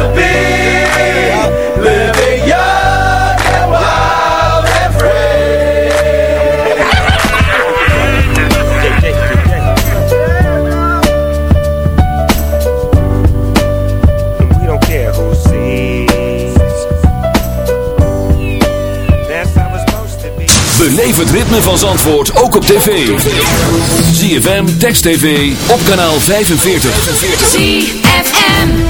To be. And free. We don't care who sees. Beleef het ritme van Zandvoort ook op tv. ZFM, Text TV, op kanaal 45. ZFM.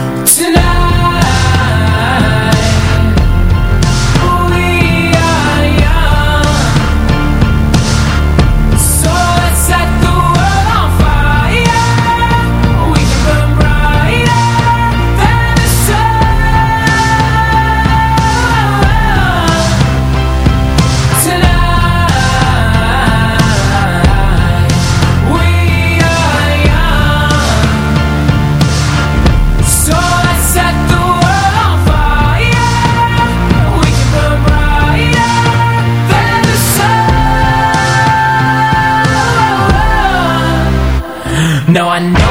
No, I know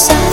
outside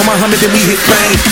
Muhammad, then we hit fame.